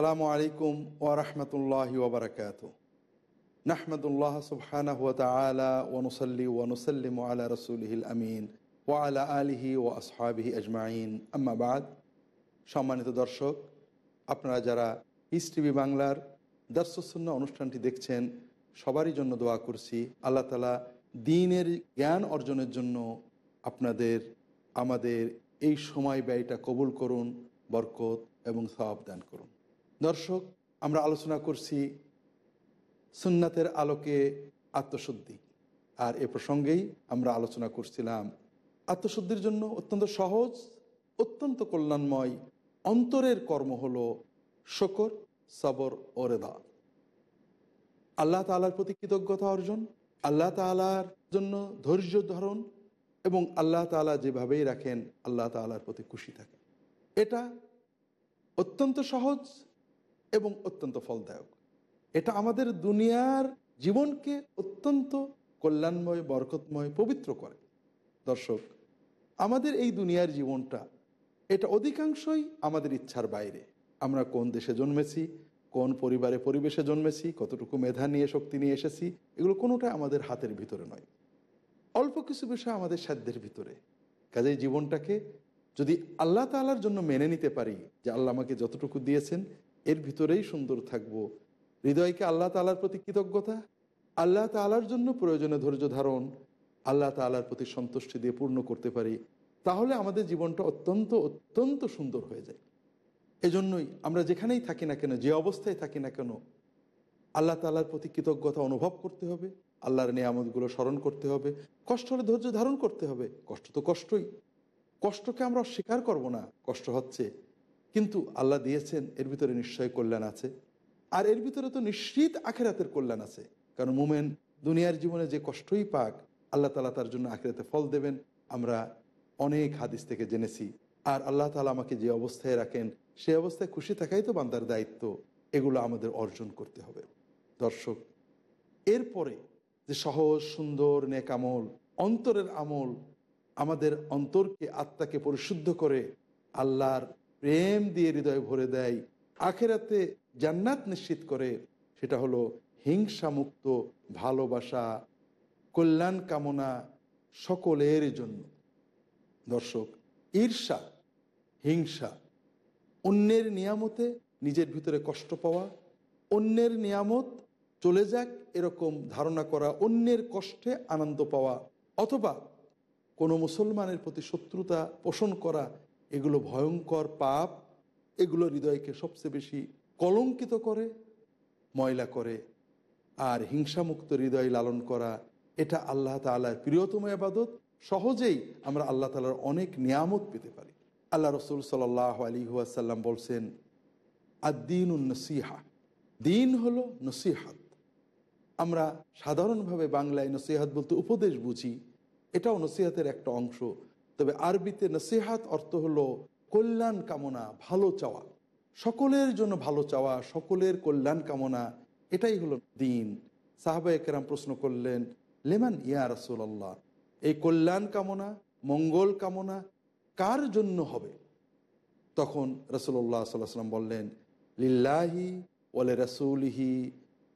আসসালামু আলাইকুম ওরহমতুল্লাহ ওবরাকাত নাহমদুল্লাহ সুবহানাহ ওয়া তাআলা ওয়া নুসাল্লি ওয়া নুসাল্লিমু আলা রাসূলিহিল আমিন ওয়া আলা আলিহি ওয়া আসহাবিহি আজমাইন। আম্মা বাদ। সম্মানিত দর্শক, আপনারা যারা ইস টিভি বাংলার দর্শসন্না অনুষ্ঠানটি দেখছেন, সবারই জন্য দোয়া করছি। আল্লাহ তালা দিনের জ্ঞান অর্জনের জন্য আপনাদের, আমাদের এই সময় ব্যয়টা কবুল করুন, বরকত এবং সওয়াব দান করুন। দর্শক, আমরা আলোচনা করছি সুন্নাতের আলোকে আত্মশুদ্ধি। আর এ প্রসঙ্গেই আমরা আলোচনা করছিলাম আত্মশুদ্ধির জন্য অত্যন্ত সহজ, অত্যন্ত কল্যাণময় অন্তরের কর্ম হল শকর, সবর ও রেদা। আল্লাহ তালার প্রতি কৃতজ্ঞতা অর্জন, আল্লাহ তালার জন্য ধৈর্য ধারণ এবং আল্লাহ তালা যেভাবেই রাখেন, আল্লাহ তালার প্রতি খুশি থাকে এটা অত্যন্ত সহজ এবং অত্যন্ত ফলদায়ক। এটা আমাদের দুনিয়ার জীবনকে অত্যন্ত কল্যাণময়, বরকতময়, পবিত্র করে। দর্শক, আমাদের এই দুনিয়ার জীবনটা, এটা অধিকাংশই আমাদের ইচ্ছার বাইরে। আমরা কোন দেশে জন্মেছি, কোন পরিবারে, পরিবেশে জন্মেছি, কতটুকু মেধা নিয়ে, শক্তি নিয়ে এসেছি, এগুলো কোনোটাই আমাদের হাতের ভিতরে নয়। অল্প কিছু বিষয় আমাদের সাধ্যের ভিতরে। কাজেই জীবনটাকে যদি আল্লাহ তালার জন্য মেনে নিতে পারি, যে আল্লাহ আমাকে যতটুকু দিয়েছেন এর ভিতরেই সুন্দর থাকব। হৃদয়কে আল্লাহ তালার প্রতি কৃতজ্ঞতা? আল্লাহ তালার জন্য প্রয়োজনে ধৈর্য ধারণ, আল্লাহ তালার প্রতি সন্তুষ্টি দিয়ে পূর্ণ করতে পারি, তাহলে আমাদের জীবনটা অত্যন্ত অত্যন্ত সুন্দর হয়ে যায়। এজন্যই আমরা যেখানেই থাকি না কেন, যে অবস্থায় থাকি না কেন, আল্লাহ তালার প্রতি কৃতজ্ঞতা অনুভব করতে হবে, আল্লাহর নিয়ামতগুলো স্মরণ করতে হবে, কষ্ট হলে ধৈর্য ধারণ করতে হবে। কষ্ট তো কষ্টই। কষ্টকে আমরা অস্বীকার করব না, কষ্ট হচ্ছে কিন্তু আল্লাহ দিয়েছেন, এর ভিতরে নিশ্চয় কল্যাণ আছে। আর এর ভিতরে তো নিশ্চিত আখেরাতের কল্যাণ আছে। কারণ মোমেন দুনিয়ার জীবনে যে কষ্টই পাক, আল্লাহ তালা তার জন্য আখেরাতে ফল দেবেন। আমরা অনেক হাদিস থেকে জেনেছি। আর আল্লাহ তালা আমাকে যে অবস্থায় রাখেন, সে অবস্থায় খুশি থাকাই তো বান্দার দায়িত্ব। এগুলো আমাদের অর্জন করতে হবে। দর্শক, এরপরে যে সহজ, সুন্দর নেক আমল অন্তরের আমল আমাদের অন্তরকে আত্মাকে পরিশুদ্ধ করে আল্লাহর প্রেম দিয়ে হৃদয় ভরে দেয়, আখেরাতে জান্নাত নিশ্চিত করে, সেটা হলো হিংসামুক্ত ভালোবাসা, কল্যাণ কামনা সকলের জন্য। দর্শক, ঈর্ষা, হিংসা, অন্যের নিয়ামতে নিজের ভিতরে কষ্ট পাওয়া, অন্যের নিয়ামত চলে যাক এরকম ধারণা করা, অন্যের কষ্টে আনন্দ পাওয়া, অথবা কোনো মুসলমানের প্রতি শত্রুতা পোষণ করা এগুলো ভয়ঙ্কর পাপ, এগুলো হৃদয়কে সবচেয়ে বেশি কলঙ্কিত করে, ময়লা করে, আর হিংসামুক্ত হৃদয় লালন করা, এটা আল্লাহ তালার প্রিয়তম আবাদত সহজেই আমরা আল্লাহ তালার অনেক নিয়ামত পেতে পারি। আল্লাহ রসুল সাল আলী ওয়াসাল্লাম বলছেন আদিন নসিহা। দিন হলো নসিহাত। আমরা সাধারণভাবে বাংলায় নসিহাত বলতে উপদেশ বুঝি। এটাও নসিহাতের একটা অংশ। তবে আরবিতে নসিহাত অর্থ হলো কল্যাণ কামনা, ভালো চাওয়া। সকলের জন্য ভালো চাওয়া, সকলের কল্যাণ কামনা, এটাই হলো দিন। সাহাবা একরাম প্রশ্ন করলেন, লেমান ইয়া রসুল্লাহ এই কল্যাণ কামনা, মঙ্গল কামনা কার জন্য হবে? তখন রসুল্লাহ সাল্লাম বললেন, লিল্লাহি ওলে রসুলহি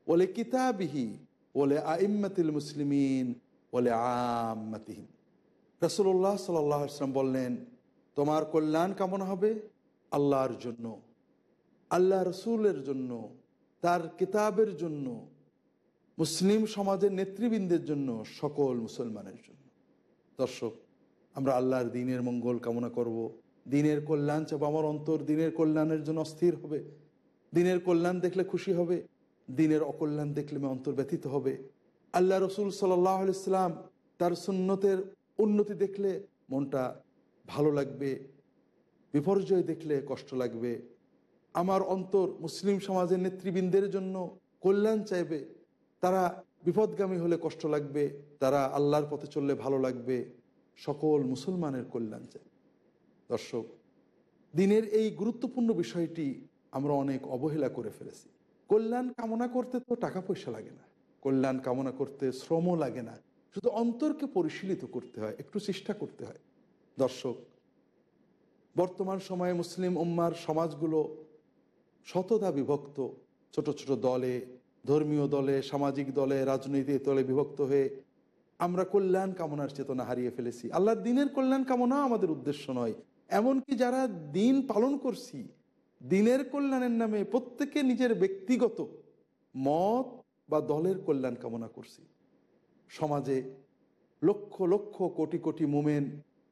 ওলে কিতাবিহি ওলে আইম্মাতিল মুসলিমিন ওলে আমাতিহীন রসুল্লাহ সাল্লাম বললেন, তোমার কল্যাণ কেমন হবে আল্লাহর জন্য, আল্লাহ রসুলের জন্য, তার কিতাবের জন্য, মুসলিম সমাজের নেতৃবৃন্দের জন্য, সকল মুসলমানের জন্য। দর্শক, আমরা আল্লাহর দিনের মঙ্গল কামনা করব। দিনের কল্যাণ চাবো আমার অন্তর, দিনের কল্যাণের জন্য অস্থির হবে। দিনের কল্যাণ দেখলে খুশি হবে, দিনের অকল্যাণ দেখলে আমি অন্তর ব্যথিত হবে। আল্লাহ রসুল সাল্লাহ ইসলাম তার সুন্নতের উন্নতি দেখলে মনটা ভালো লাগবে, বিপর্যয় দেখলে কষ্ট লাগবে। আমার অন্তর মুসলিম সমাজের নেতৃবৃন্দের জন্য কল্যাণ চাইবে। তারা বিপদগামী হলে কষ্ট লাগবে, তারা আল্লাহর পথে চললে ভালো লাগবে। সকল মুসলমানের কল্যাণ চাই। দর্শক, দিনের এই গুরুত্বপূর্ণ বিষয়টি আমরা অনেক অবহেলা করে ফেলেছি। কল্যাণ কামনা করতে তো টাকা পয়সা লাগে না। কল্যাণ কামনা করতে শ্রমও লাগে না। শুধু অন্তরকে পরিশীলিত করতে হয়, একটু চেষ্টা করতে হয়। দর্শক, বর্তমান সময়ে মুসলিম উম্মার সমাজগুলো শতদা বিভক্ত। ছোট ছোট দলে, ধর্মীয় দলে, সামাজিক দলে, রাজনৈতিক দলে বিভক্ত হয়ে আমরা কল্যাণ কামনার চেতনা হারিয়ে ফেলেছি। আল্লাহর দিনের কল্যাণ কামনা আমাদের উদ্দেশ্য নয়। এমনকি যারা দিন পালন করছি, দিনের কল্যাণের নামে প্রত্যেকে নিজের ব্যক্তিগত মত বা দলের কল্যাণ কামনা করছি। সমাজে লক্ষ লক্ষ কোটি কোটি মোমেন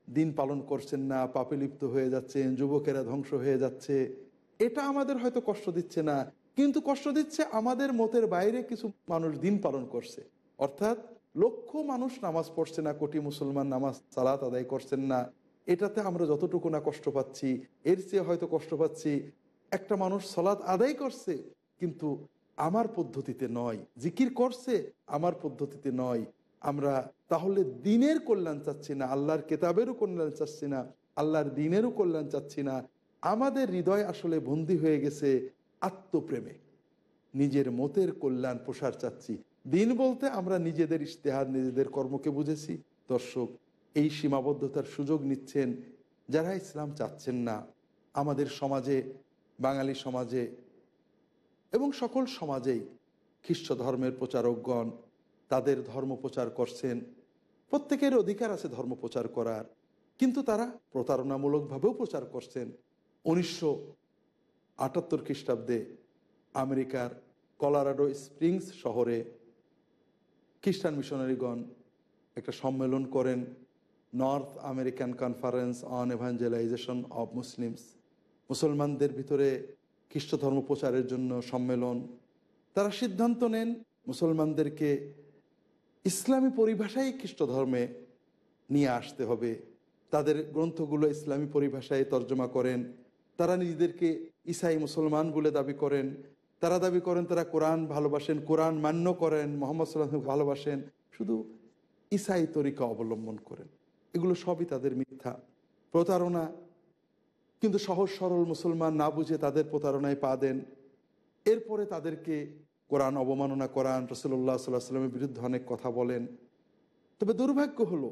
দিন পালন করছেন না, পাপে লিপ্ত হয়ে যাচ্ছেন, যুবকেরা ধ্বংস হয়ে যাচ্ছে। এটা আমাদের হয়তো কষ্ট দিচ্ছে না, কিন্তু কষ্ট দিচ্ছে আমাদের মতের বাইরে কিছু মানুষ দিন পালন করছে। অর্থাৎ লক্ষ মানুষ নামাজ পড়ছে না, কোটি মুসলমান নামাজ, সালাত আদায় করছেন না। এটাতে আমরা যতটুকু না কষ্ট পাচ্ছি, এর চেয়ে হয়তো কষ্ট পাচ্ছি, একটা মানুষ সলাৎ আদায় করছে, কিন্তু আমার পদ্ধতিতে নয়, জিকির করছে আমার পদ্ধতিতে নয়। আমরা তাহলে দিনের কল্যাণ চাচ্ছি না, আল্লাহর কেতাবেরও কল্যাণ চাচ্ছি না, আল্লাহর দিনেরও কল্যাণ চাচ্ছি না। আমাদের হৃদয় আসলে বন্দী হয়ে গেছে আত্মপ্রেমে। নিজের মতের কল্যাণ প্রসার চাচ্ছি। দিন বলতে আমরা নিজেদের ইশতেহার, নিজেদের কর্মকে বুঝেছি। দর্শক, এই সীমাবদ্ধতার সুযোগ নিচ্ছেন যারা ইসলাম চাচ্ছেন না। আমাদের সমাজে, বাঙালি সমাজে এবং সকল সমাজেই খ্রিস্ট ধর্মের প্রচারকগণ তাদের ধর্ম প্রচার করছেন। প্রত্যেকের অধিকার আছে ধর্ম প্রচার করার, কিন্তু তারা প্রতারণামূলকভাবেও প্রচার করছেন। উনিশশো আটাত্তর খ্রিস্টাব্দে আমেরিকার কলারাডো স্প্রিংস শহরে খ্রিস্টান মিশনারিগণ একটা সম্মেলন করেন North American conference on evangelization of Muslims. মুসলমানদের ভিতরে খ্রিস্ট ধর্ম প্রচারের জন্য সম্মেলন, তারা সিদ্ধান্ত নেন মুসলমানদেরকে ইসলামী পরিভাষায় খ্রিস্ট ধর্মে নিয়ে আসতে হবে। তাদের গ্রন্থগুলো ইসলামী পরিভাষায় তর্জমা করেন, তারা নিজেদেরকে ইসাই মুসলমান বলে দাবি করেন, তারা দাবি করেন তারা কোরআন ভালোবাসেন, কোরআন মান্য করেন, মোহাম্মদ সাল্লাহ ভালোবাসেন, শুধু ইসাই তরিকা অবলম্বন করেন। এগুলো সবই তাদের মিথ্যা প্রতারণা। কিন্তু সহজ সরল মুসলমান না বুঝে তাদের প্রতারণায় পা দেন। এরপরে তাদেরকে কোরআন অবমাননা করান রসুল্লাহ সাল্লাহ সাল্লামের বিরুদ্ধে অনেক কথা বলেন। তবে দুর্ভাগ্য হলো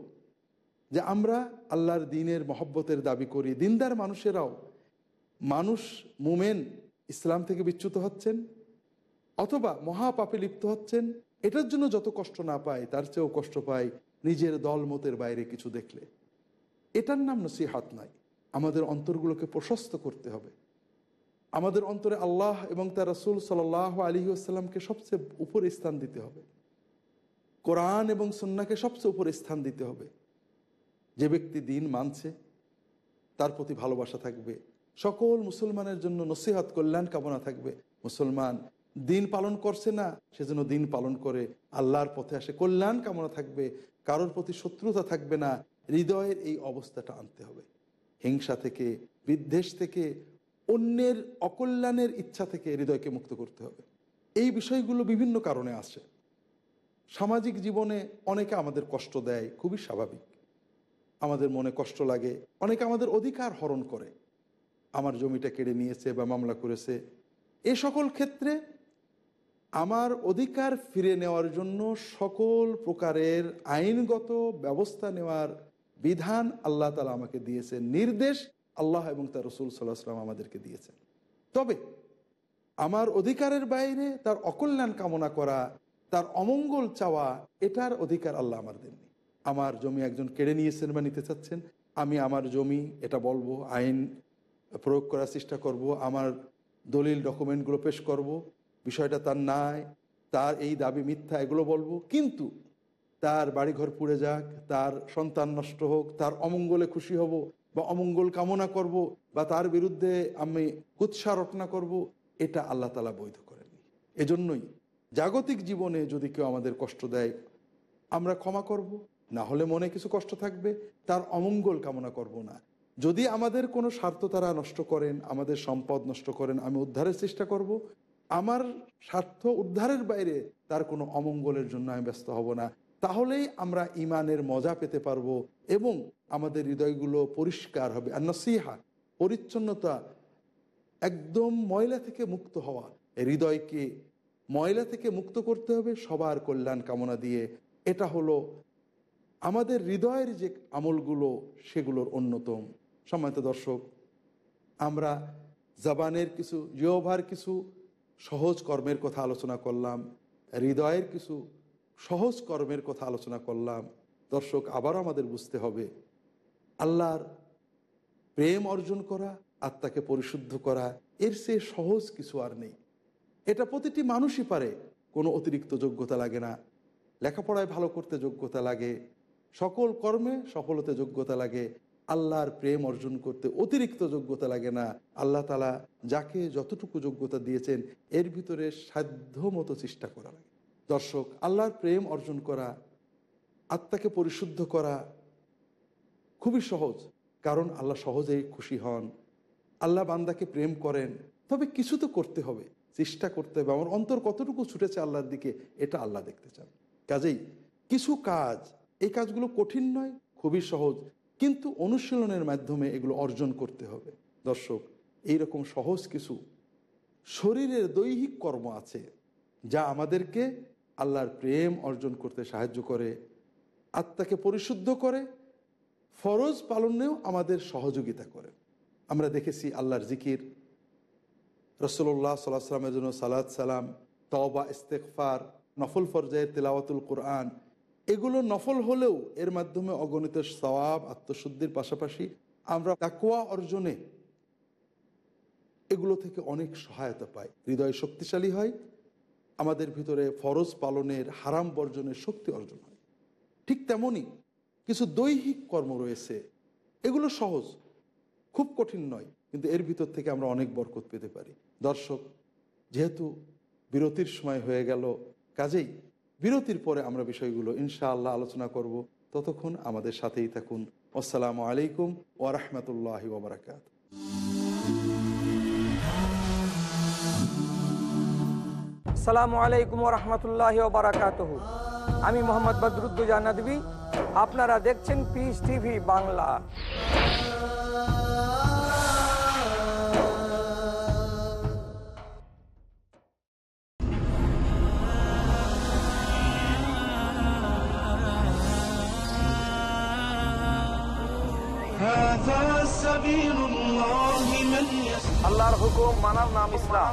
যে আমরা আল্লাহর দিনের মহব্বতের দাবি করি, দিনদার মানুষেরাও মানুষ, মুমেন, ইসলাম থেকে বিচ্যুত হচ্ছেন অথবা মহাপাপে লিপ্ত হচ্ছেন, এটার জন্য যত কষ্ট না পায়, তার চেয়েও কষ্ট পায় নিজের দলমতের বাইরে কিছু দেখলে। এটার নাম নসিহাত নাই আমাদের অন্তরগুলোকে প্রশস্ত করতে হবে। আমাদের অন্তরে আল্লাহ এবং তার রসুল সাল আলী আসসালামকে সবচেয়ে উপরে স্থান দিতে হবে। কোরআন এবং সন্নাকে সবচেয়ে উপরে স্থান দিতে হবে। যে ব্যক্তি দিন মানছে, তার প্রতি ভালোবাসা থাকবে। সকল মুসলমানের জন্য নসিহাত কল্যাণ কামনা থাকবে। মুসলমান দিন পালন করছে না সেজন্য দিন পালন করে। আল্লাহর পথে আসে কল্যাণ কামনা থাকবে। কারোর প্রতি শত্রুতা থাকবে না। হৃদয়ের এই অবস্থাটা আনতে হবে। হিংসা থেকে, বিদ্বেষ থেকে, অন্যের অকল্যাণের ইচ্ছা থেকে হৃদয়কে মুক্ত করতে হবে। এই বিষয়গুলো বিভিন্ন কারণে আসে। সামাজিক জীবনে অনেকে আমাদের কষ্ট দেয়, খুবই স্বাভাবিক। আমাদের মনে কষ্ট লাগে, অনেকে আমাদের অধিকার হরণ করে। আমার জমিটা কেড়ে নিয়েছে বা মামলা করেছে। এ সকল ক্ষেত্রে আমার অধিকার ফিরে নেওয়ার জন্য সকল প্রকারের আইনগত ব্যবস্থা নেওয়ার বিধান আল্লাহ তালা আমাকে দিয়েছেন, নির্দেশ আল্লাহ এবং তার রসুল সাল্লাহ সাল্লাম আমাদেরকে দিয়েছেন। তবে আমার অধিকারের বাইরে তার অকল্যাণ কামনা করা, তার অমঙ্গল চাওয়া, এটার অধিকার আল্লাহ আমার দেননি। আমার জমি একজন কেড়ে নিয়েছেন বা নিতে চাচ্ছেন, আমি আমার জমি, এটা বলব, আইন প্রয়োগ করার চেষ্টা করব, আমার দলিল, ডকুমেন্টগুলো পেশ করব, বিষয়টা তার নাই, তার এই দাবি মিথ্যা, এগুলো বলব, কিন্তু তার বাড়িঘর পুড়ে যাক, তার সন্তান নষ্ট হোক, তার অমঙ্গলে খুশি হব বা অমঙ্গল কামনা করব বা তার বিরুদ্ধে আমি কুৎসা রটনা করব, এটা আল্লাহ তালা বৈধ করেননি। এজন্যই জাগতিক জীবনে যদি কেউ আমাদের কষ্ট দেয়, আমরা ক্ষমা করব। না হলে মনে কিছু কষ্ট থাকবে, তার অমঙ্গল কামনা করব না। যদি আমাদের কোনো স্বার্থ তারা নষ্ট করেন, আমাদের সম্পদ নষ্ট করেন, আমি উদ্ধারের চেষ্টা করব। আমার স্বার্থ উদ্ধারের বাইরে তার কোনো অমঙ্গলের জন্য আমি ব্যস্ত হব না। তাহলেই আমরা ইমানের মজা পেতে পারব এবং আমাদের হৃদয়গুলো পরিষ্কার হবে। আর নসিহা, পরিচ্ছন্নতা একদম ময়লা থেকে মুক্ত হওয়া। হৃদয়কে ময়লা থেকে মুক্ত করতে হবে সবার কল্যাণ কামনা দিয়ে। এটা হলো আমাদের হৃদয়ের যে আমলগুলো, সেগুলোর অন্যতম। সম্মানিত দর্শক, আমরা জাবানের কিছু জিওভার কিছু সহজ কর্মের কথা আলোচনা করলাম। হৃদয়ের কিছু সহজ কর্মের কথা আলোচনা করলাম। দর্শক, আবারও আমাদের বুঝতে হবে, আল্লাহর প্রেম অর্জন করা, আত্মাকে পরিশুদ্ধ করা, এর সে সহজ কিছু আর নেই। এটা প্রতিটি মানুষই পারে, কোনো অতিরিক্ত যোগ্যতা লাগে না। লেখাপড়ায় ভালো করতে যোগ্যতা লাগে, সকল কর্মে সফলতে যোগ্যতা লাগে, আল্লাহর প্রেম অর্জন করতে অতিরিক্ত যোগ্যতা লাগে না। আল্লাহ তালা যাকে যতটুকু যোগ্যতা দিয়েছেন, এর ভিতরে সাধ্য মতো চেষ্টা করা লাগে। দর্শক, আল্লাহর প্রেম অর্জন করা, আত্মাকে পরিশুদ্ধ করা খুবই সহজ, কারণ আল্লাহ সহজেই খুশি হন। আল্লাহ বান্দাকে প্রেম করেন, তবে কিছু তো করতে হবে, চেষ্টা করতে হবে। আমার অন্তর কতটুকু ছুটেছে আল্লাহর দিকে, এটা আল্লাহ দেখতে চান। কাজেই কিছু কাজ, এই কাজগুলো কঠিন নয়, খুবই সহজ, কিন্তু অনুশীলনের মাধ্যমে এগুলো অর্জন করতে হবে। দর্শক, এইরকম সহজ কিছু শরীরের দৈহিক কর্ম আছে, যা আমাদেরকে আল্লাহর প্রেম অর্জন করতে সাহায্য করে, আত্মাকে পরিশুদ্ধ করে, ফরজ পালনেও আমাদের সহযোগিতা করে। আমরা দেখেছি আল্লাহর জিকির রসল্লাহ সাল্লাহ সাল্লামের জন্য সালাদ সালাম, তওবা ইস্তেকফার নফল ফরজায়ের তেলাওয়াতুল কোরআন। এগুলো নফল হলেও এর মাধ্যমে অগণিত সওয়াব, আত্মশুদ্ধির পাশাপাশি আমরা তাকুয়া অর্জনে এগুলো থেকে অনেক সহায়তা পাই। হৃদয় শক্তিশালী হয় আমাদের ভিতরে ফরজ পালনের হারাম বর্জনের শক্তি অর্জন হয়। ঠিক তেমনই কিছু দৈহিক কর্ম রয়েছে। এগুলো সহজ, খুব কঠিন নয়, কিন্তু এর ভিতর থেকে আমরা অনেক বরকত পেতে পারি। দর্শক, যেহেতু বিরতির সময় হয়ে গেল, কাজেই বিরতির পরে আমরা বিষয়গুলো ইনশাআল্লাহ আলোচনা করব। ততক্ষণ আমাদের সাথেই থাকুন। আসসালামু আলাইকুম ওরহমতুল্লাহ ওবরাকাত আসসালামু আলাইকুম রহমতুল্লাহ বারাকাত আমি মোহাম্মদ বদরুদ্দুজা নদী আপনারা দেখছেন পিস টিভি বাংলা। আল্লাহর হুকুম মানার নাম ইসলাম।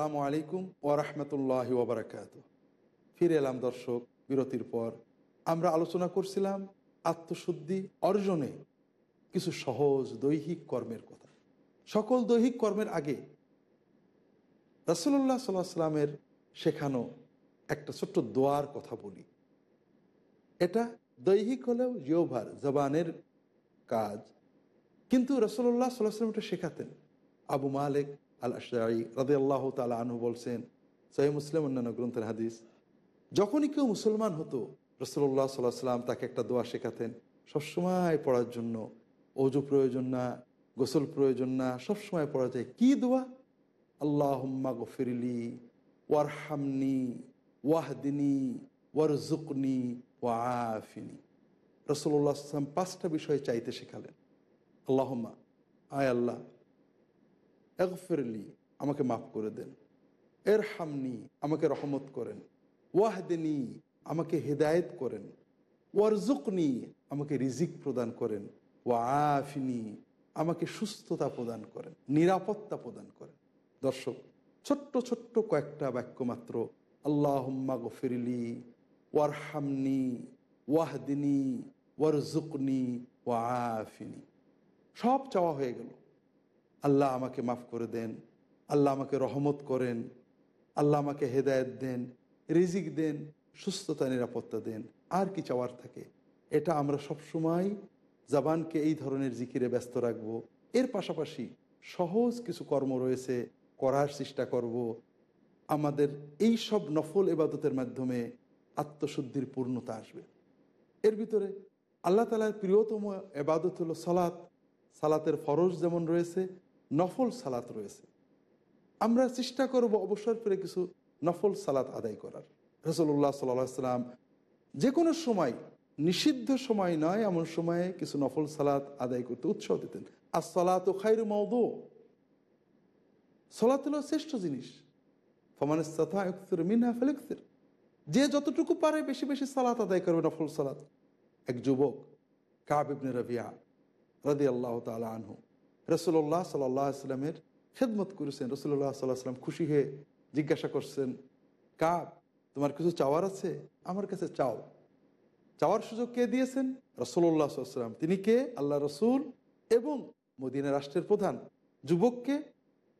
আলাইকুম ওরহমতুল্লাহ ওবরাকাত ফিরে এলাম দর্শক, বিরতির পর। আমরা আলোচনা করছিলাম আত্মশুদ্ধি অর্জনে কিছু সহজ দৈহিক কর্মের কথা। সকল দৈহিক কর্মের আগে রাসুল্লাহ সাল্লাহ সাল্লামের শেখানো একটা ছোট্ট দোয়ার কথা বলি। এটা দৈহিক হলেও জিওভার জবানের কাজ। কিন্তু রসল্লাহ সাল্লাহ সাল্লাম এটা শেখাতেন। আবু মালিক আল আশাই রাদে আল্লাহ তালা আনহু বলছেন সহি মুসলিম অন্যান্য গ্রন্থের হাদিস, যখনই কেউ মুসলমান হতো রসল্লাহ সাল্লাহ সাল্লাম তাকে একটা দোয়া শেখাতেন, সবসময় পড়ার জন্য, অজু প্রয়োজন না, গোসল প্রয়োজন না, সবসময় পড়া যায়, কি দোয়া? আল্লাহ গফিরলি, ওয়ারহামনি, ওয়াহদিনী ওয়ারজুকনি ওয়াফিনি রসল্লাহ আসলাম পাঁচটা বিষয় চাইতে শেখালেন। আল্লাহম্মা, আয় আল্লাহ একফিরলি আমাকে মাফ করে দেন। এর হামনি আমাকে রহমত করেন। ওয়াহদিনী আমাকে হেদায়েত করেন। ওয়ারজুকনি আমাকে রিজিক প্রদান করেন। ওয়াফিনি আমাকে সুস্থতা প্রদান করেন। নিরাপত্তা প্রদান করেন। দর্শক, ছোট্ট ছোট্ট কয়েকটা বাক্য মাত্র। আল্লাহ গফিরলি ওয়ারহামনি, ওয়াহদিনী ওয়ারজুকনি ওয়াফিনি সব চাওয়া হয়ে গেল। আল্লাহ আমাকে মাফ করে দেন, আল্লাহ আমাকে রহমত করেন, আল্লাহ আমাকে হেদায়ত দেন, রিজিক দেন, সুস্থতা, নিরাপত্তা দেন, আর কি চাওয়ার থাকে। এটা আমরা সবসময় জাবানকে এই ধরনের জিকিরে ব্যস্ত রাখব। এর পাশাপাশি সহজ কিছু কর্ম রয়েছে, করার চেষ্টা করব। আমাদের এই সব নফল এবাদতের মাধ্যমে আত্মশুদ্ধির পূর্ণতা আসবে। এর ভিতরে আল্লাহ তালার প্রিয়তম এবাদত হলো সালাত। সালাতের ফরজ যেমন রয়েছে নফল সালাত রয়েছে। আমরা চেষ্টা করব অবসর করে কিছু নফল সালাত আদায় করার। রসল্লাহ সাল্লাহ সাল্লাম যে কোনো সময়, নিষিদ্ধ সময় নয়, এমন সময়ে কিছু নফল সালাত আদায় করতে উৎসাহ দিতেন। আর সালাত ও খাইর মৌদ সলাত হলো শ্রেষ্ঠ জিনিস। ফমানের মিনহা ফেলেকসির। যে যতটুকু পারে বেশি বেশি সালাত আদায় করবে নফল সালাত। এক যুবক কাবিবনে রবিয়া রদি আল্লাহ তালা আনহু রসুল্লাহ সাল্লামের খেদমত করেছেন। রসুল্লাহ সাল্লাহ খুশি হয়ে জিজ্ঞাসা করছেন, কাব, তোমার কিছু চাওয়ার আছে? আমার কাছে চাও। চাওয়ার সুযোগ কে দিয়েছেন? রসুল্লাহ সাল্লাম। তিনি কে? আল্লাহ রসুল এবং মদিনা রাষ্ট্রের প্রধান। যুবককে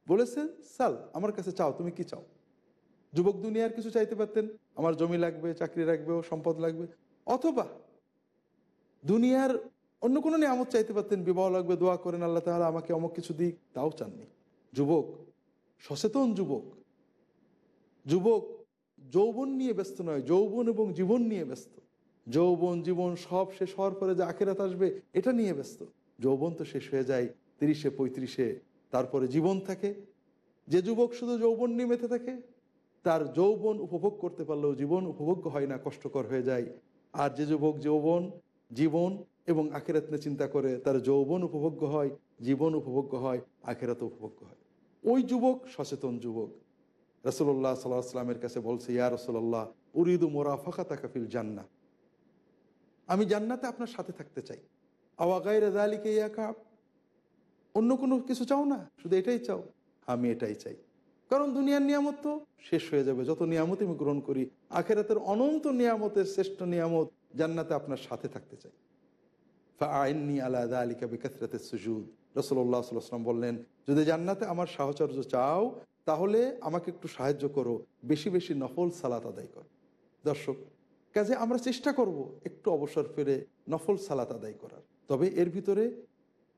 বলেছেন, সাল, আমার কাছে চাও, তুমি কি চাও? যুবক দুনিয়ার কিছু চাইতে পারতেন। আমার জমি লাগবে, চাকরি রাখবে সম্পদ লাগবে। অথবা দুনিয়ার অন্য কোনো নিয়ামত চাইতে পারতেন, বিবাহ লাগবে, দোয়া করেন, আল্লাহ তাহলে আমাকে অমুক কিছু দিক, তাও চাননি। যুবক, সচেতন যুবক। যুবক, যৌবন নিয়ে ব্যস্ত নয়, যৌবন এবং জীবন নিয়ে ব্যস্ত। যৌবন, জীবন সব শেষ হওয়ার পরে যে আখেরাত আসবে, এটা নিয়ে ব্যস্ত। যৌবন তো শেষ হয়ে যায় তিরিশে, পঁয়ত্রিশে, তারপরে জীবন থাকে। যে যুবক শুধু যৌবন নিয়ে মেতে থাকে, তার যৌবন উপভোগ করতে পারলেও জীবন উপভোগ্য হয় না, কষ্টকর হয়ে যায়। আর যে যুবক যৌবন, জীবন এবং আখেরাত নিয়ে চিন্তা করে তার যৌবন উপভোগ্য হয়, জীবন উপভোগ্য হয় আখেরাত উপভোগ্য হয়। ওই যুবক সচেতন যুবক। রসল্লাহ সাল্লাহ সাল্লামের কাছে বলছে, ইয়া রসল্লাহ উরিদু মোরা ফাঁকা তাকাফিল জান্না আমি জান্নাতে আপনার সাথে থাকতে চাই। আওয়াগাই রেজা আলীকে ইয়া কাপ অন্য কোনো কিছু চাও না? শুধু এটাই চাও? আমি এটাই চাই। কারণ দুনিয়ার নিয়ামত তো শেষ হয়ে যাবে। যত নিয়ামত আমি গ্রহণ করি, আখেরাতের অনন্ত নিয়ামতের শ্রেষ্ঠ নিয়ামত জান্নাতে আপনার সাথে থাকতে চাই। আইননি আলাদা আলিকা বিকাসরাতে সুজুদ রসল্লাহ সাল্লাম বললেন, যদি জান্নাতে আমার সাহচর্য চাও, তাহলে আমাকে একটু সাহায্য করো, বেশি বেশি নফল সালাত আদায় করো। দর্শক, কাজে আমরা চেষ্টা করব একটু অবসর ফেরে নফল সালাত আদায় করার। তবে এর ভিতরে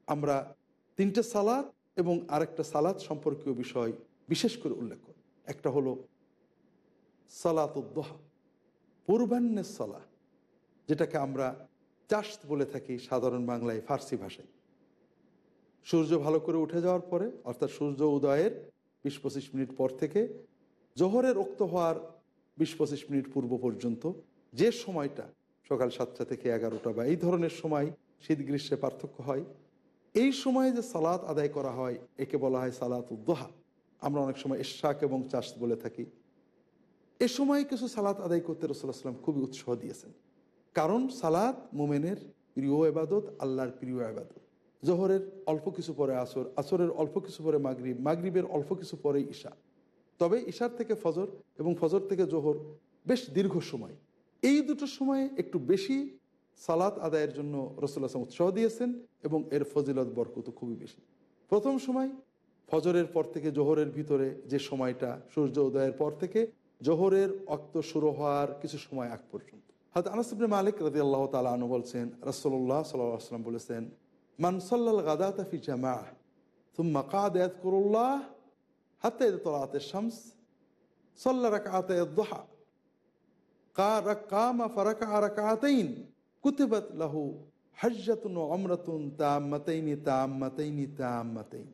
আমরা তিনটে সালাত এবং আরেকটা সালাত সম্পর্কীয় বিষয় বিশেষ করে উল্লেখ করি। একটা হলো সালাত উদ্দোহা পূর্বাহ্নের সালা যেটাকে আমরা চাষ বলে থাকি সাধারণ বাংলায় ফার্সি ভাষায়। সূর্য ভালো করে উঠে যাওয়ার পরে, অর্থাৎ সূর্য উদয়ের বিশ পঁচিশ মিনিট পর থেকে জোহরের রক্ত হওয়ার বিশ পঁচিশ মিনিট পূর্ব পর্যন্ত, যে সময়টা সকাল সাতটা থেকে এগারোটা বা এই ধরনের সময় শীত গ্রীষ্মে পার্থক্য হয়, এই সময়ে যে সালাত আদায় করা হয়, একে বলা হয় সালাত উদ্দোহা আমরা অনেক সময় ইশাক এবং চাষ বলে থাকি। এ সময় কিছু সালাত আদায় করতে রসুল্লাহ সাল্লাম খুবই উৎসাহ দিয়েছেন। কারণ সালাদ মোমেনের প্রিয় এবাদত আল্লাহর প্রিয় এবাদত জোহরের অল্প কিছু পরে আসর, আসরের অল্প কিছু পরে মাগরিব, মাগরিবের অল্প কিছু পরে ঈশা। তবে ঈশার থেকে ফজর এবং ফজর থেকে জোহর বেশ দীর্ঘ সময়। এই দুটো সময়ে একটু বেশি সালাত আদায়ের জন্য রসুল্লাহ আসলাম উৎসাহ দিয়েছেন এবং এর ফজিলত বরকত খুবই বেশি। প্রথম সময় ফজরের পর থেকে জোহরের ভিতরে যে সময়টা, সূর্য উদয়ের পর থেকে জোহরের অক্ত শুরু হওয়ার কিছু সময় আগ পর্যন্ত। হয়তো আনাসুবনে মালিক রদি আল্লাহ তালা আনু বলছেন রসল্লাহ সাল্লাম বলেছেন মানসল্লাল গাদা তাফি জামা থুম্মা কাদায়াত করুল্লাহ হাতে তোলাতে শামস সল্লা রাকাতে দোহা কা রাকামা ফারাকা রাকাতেইন কুতিবত লাহু হজ্জাতুন অমরাতুন তাম্মাতাইনি তাম তাম্মাতাইন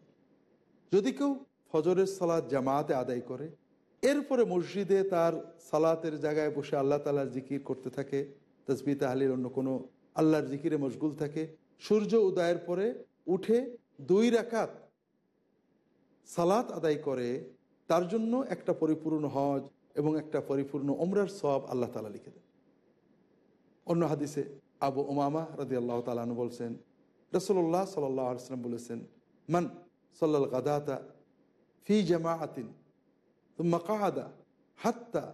যদি কেউ ফজরের সালাদ জামাতে আদায় করে এরপরে মসজিদে তার সালাতের জায়গায় বসে আল্লাহ তালার জিকির করতে থাকে তসবি তাহলির অন্য কোনো আল্লাহর জিকিরে মশগুল থাকে। সূর্য উদয়ের পরে উঠে দুই রাকাত সালাত আদায় করে, তার জন্য একটা পরিপূর্ণ হজ এবং একটা পরিপূর্ণ ওমরার সব আল্লাহ তালা লিখে দেন। অন্য হাদিসে আবু ওমামা রাদি আল্লাহ তালানু বলছেন রসল্লাহ সাল্লাহ আলসালাম বলেছেন, মান সাল্লাল গাদাতা ফি জামাআতিন ثم কাদা হাত্তা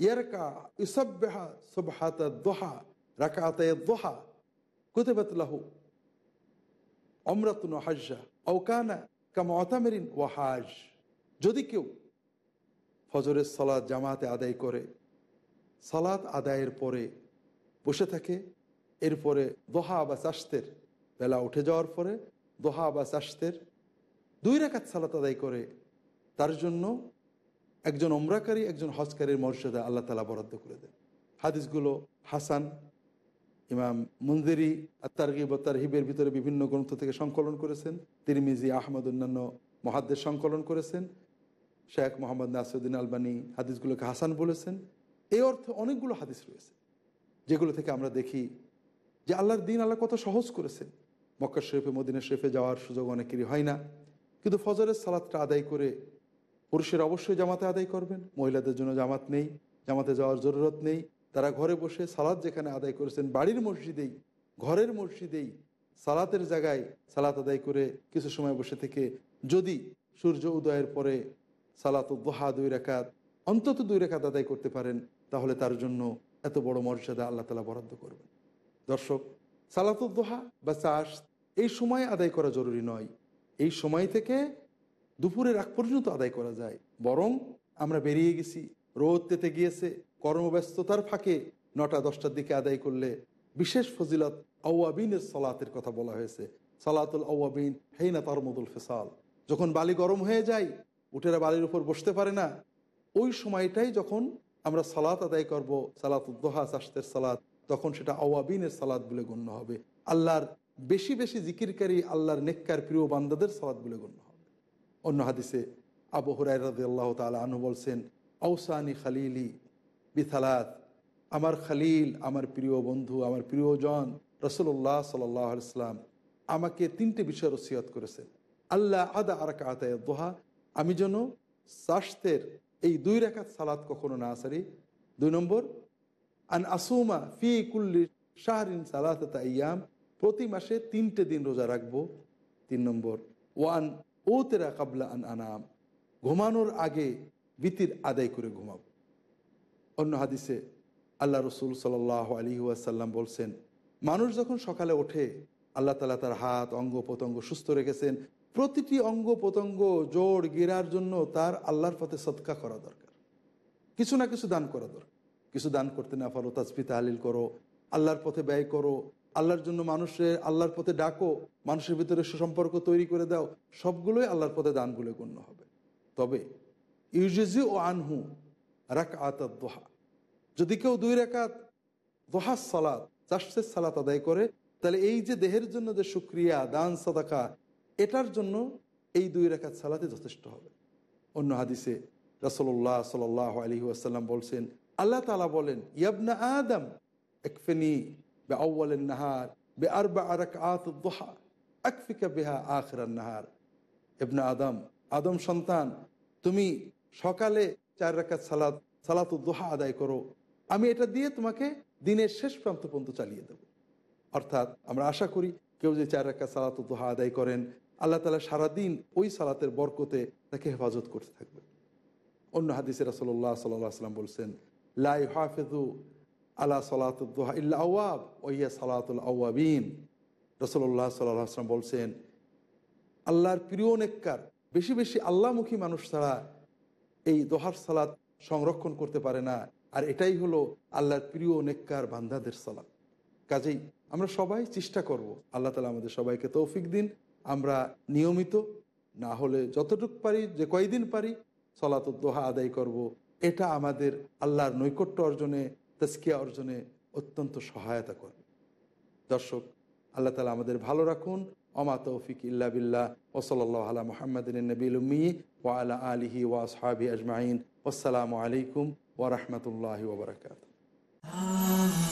ইয়ারকা ইসব্যহা সুবহাতা দোহা রাকাতায় দোহা কুতেবাত লাহু অমরাতুন হাজ্জা অকানা কামা অতামেরিন ওয়াহাজ যদি কেউ ফজরের সালাদ জামাতে আদায় করে সালাদ আদায়ের পরে বসে থাকে, এরপরে দোহা বা চাষতের বেলা উঠে যাওয়ার পরে দোহা বা চাষতের দুই রাকাত সালাত আদায় করে, তার জন্য একজন ওমরাকারী একজন হজকারীর মর্যাদা আল্লাহ তালা বরাদ্দ করে দেন। হাদিসগুলো হাসান, ইমাম মন্দিরি আত্মারগিব তারহিবের ভিতরে বিভিন্ন গ্রন্থ থেকে সংকলন করেছেন। তিরমিজি, আহমদ, অন্যান্য মহাদ্দের সংকলন করেছেন। শেখ মোহাম্মদ নাসিউদ্দিন আলবানী হাদিসগুলোকে হাসান বলেছেন। এই অর্থে অনেকগুলো হাদিস রয়েছে, যেগুলো থেকে আমরা দেখি যে আল্লাহর দিন আল্লাহ কত সহজ করেছেন। মক্কা শরীফে, মদিনা শরীফে যাওয়ার সুযোগ অনেকেরই হয় না। কিন্তু ফজরের সালাদটা আদায় করে পুরুষেরা অবশ্যই জামাতে আদায় করবেন, মহিলাদের জন্য জামাত নেই, জামাতে যাওয়ার জরুরত নেই। তারা ঘরে বসে সালাদ যেখানে আদায় করেছেন, বাড়ির মসজিদেই, ঘরের মসজিদেই সালাতের জায়গায় সালাত আদায় করে কিছু সময় বসে থেকে যদি সূর্য উদয়ের পরে সালাত দোহা দুই রেখাত অন্তত দুই রেখাত আদায় করতে পারেন, তাহলে তার জন্য এত বড় মর্যাদা আল্লাহ তালা বরাদ্দ করবেন। দর্শক, সালাত সালাতুদ্দোহা বা চাষ এই সময় আদায় করা জরুরি নয়। এই সময় থেকে দুপুরের আগ পর্যন্ত আদায় করা যায়। বরং আমরা বেরিয়ে গেছি। রোদ তেতে গিয়েছে। কর্মব্যস্ততার ফাঁকে নটা, দশটার দিকে আদায় করলে বিশেষ ফজিলত আউয়াবিনের সলাতের কথা বলা হয়েছে। সালাতুল আউয়াবিন হেইনা তারমদুল ফেসাল। যখন বালি গরম হয়ে যায়, উঠেরা বালির উপর বসতে পারে না। ওই সময়টাই যখন আমরা সালাত আদায় করব সালাতুদ্দোহা চাষতের সালাত, তখন সেটা আওয়াবিনের সালাদ বলে গণ্য হবে। আল্লাহর বেশি বেশি জিকিরকারী, আল্লাহর নেককার, প্রিয় বান্দাদের সালাদ বলে গণ্য হবে। অন্য হাদিসে আবু হরাই আল্লাহ তালা আনু বলছেন আউসানি খালিলি বিথালাত আমার খালিল, আমার প্রিয় বন্ধু, আমার প্রিয়জন রসুল্লাহ সাল্লাম আমাকে তিনটে বিষয় রসিয়ত করেছেন। আল্লাহ আদা আরাকা আতায় দোহা আমি যেন সাস্তের এই দুই রেখাত সালাত কখনো না আসারি দুই নম্বর, আন আসুমা ফি কুল্লি শাহরিন সালাত ইয়াম প্রতি মাসে তিনটে দিন রোজা রাখব। তিন নম্বর ওয়ান ও তেরা কাবলা আন আনাম। ঘুমানোর আগে বিতির আদায় করে ঘুমাবো অন্য হাদিসে আল্লাহ রসুল সাল আলী ওয়াসাল্লাম বলছেন, মানুষ যখন সকালে ওঠে, আল্লাহ তালা তার হাত, অঙ্গ প্রত্যঙ্গ সুস্থ রেখেছেন। প্রতিটি অঙ্গ প্রত্যঙ্গ জোড় গিরার জন্য তার আল্লাহর পথে সৎকা করা দরকার। কিছু না কিছু দান করা দরকার। কিছু দান করতে না পারো, তাজবি তাহলিল করো, আল্লাহর পথে ব্যয় করো আল্লাহর জন্য মানুষের আল্লাহর পথে ডাকো, মানুষের ভিতরে সুসম্পর্ক তৈরি করে দাও, সবগুলোই আল্লাহর পথে দান বলে গণ্য হবে। তবে ইউজেজি ও আনহু রাক আত দোহা। যদি কেউ দুই রেখাত দোহা সালাত চাষের সালাত আদায় করে, তাহলে এই যে দেহের জন্য যে সুক্রিয়া দান, সাদাকা, এটার জন্য এই দুই রেখাত সালাতে যথেষ্ট হবে। অন্য হাদিসে রসল্লাহ সাল আলী আসাল্লাম বলছেন, আল্লাহ তালা বলেন, ইয়াবনা আদম একফেনি আর বা আরাক আত দোহা আকফিকা বেহা আখরার নাহার এবনা আদম আদম সন্তান, তুমি সকালে চার রাকাত সালাত সালাত দোহা আদায় করো। আমি এটা দিয়ে তোমাকে দিনের শেষ প্রান্ত পর্যন্ত চালিয়ে দেব। অর্থাৎ আমরা আশা করি কেউ যে চার রাকাত সালাত দোহা আদায় করেন, আল্লাহ তালা সারাদিন ওই সালাতের বরকতে তাকে হেফাজত করতে থাকবে। অন্য হাদিসে রসল্লাহ সাল্লাহ সাল্লাম বলছেন লাই হাফেজু আলা সালাতুদ্দোহা ইল্লা আওয়াব ওইয়া সালাতুল আওয়াবিন। রসল্লাহ সাল্লাহ আসলাম বলছেন, আল্লাহর প্রিয় নেককার, বেশি বেশি আল্লাহমুখী মানুষ ছাড়া এই দোহার সালাত সংরক্ষণ করতে পারে না। আর এটাই হলো আল্লাহর প্রিয় নেককার বান্দাদের সালাত। কাজেই আমরা সবাই চেষ্টা করব, আল্লাহ তালা আমাদের সবাইকে তৌফিক দিন। আমরা নিয়মিত, না হলে যতটুক পারি, যে কয়দিন পারি সলাতুদ্দোহা আদায় করব। এটা আমাদের আল্লাহর নৈকট্য অর্জনে তস্কিয়া অর্জনে অত্যন্ত সহায়তা করে দর্শক, আল্লাহ তালা আমাদের ভালো রাখুন। অমা তৌফিক ইল্লা বিল্লা ওসল্লাহ আলা মোহাম্মদিন নবীলমি আলহি আলিহি ওয়াসহাবি আজমাইন। আসসালামু আলাইকুম ওরহমতুল্লাহ ওবরাকাত Ah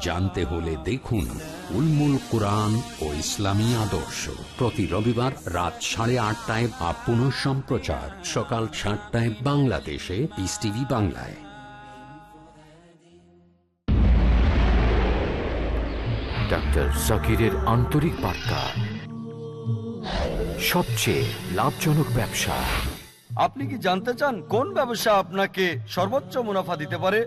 জানতে হলে দেখুন উলমুল কোরআন ও ইসলামী আদর্শ। প্রতি রবিবার রাত সাড়ে আটটায় বা পুনঃ সম্প্রচার। সকাল সাতটায় বাংলাদেশে পিস টিভি বাংলায়। ডাক্তার জাকিরের আন্তরিক বার্তা। সবচেয়ে লাভজনক ব্যবসা। আপনি কি জানতে চান কোন ব্যবসা আপনাকে সর্বোচ্চ মুনাফা দিতে পারে?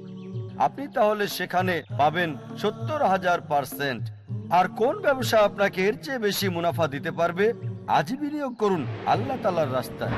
আপনি তাহলে সেখানে পাবেন সত্তর হাজার পার্সেন্ট। আর কোন ব্যবসা আপনাকে এর চেয়ে বেশি মুনাফা দিতে পারবে আজ বিনিয়োগ করুন আল্লাহ তালার রাস্তায়।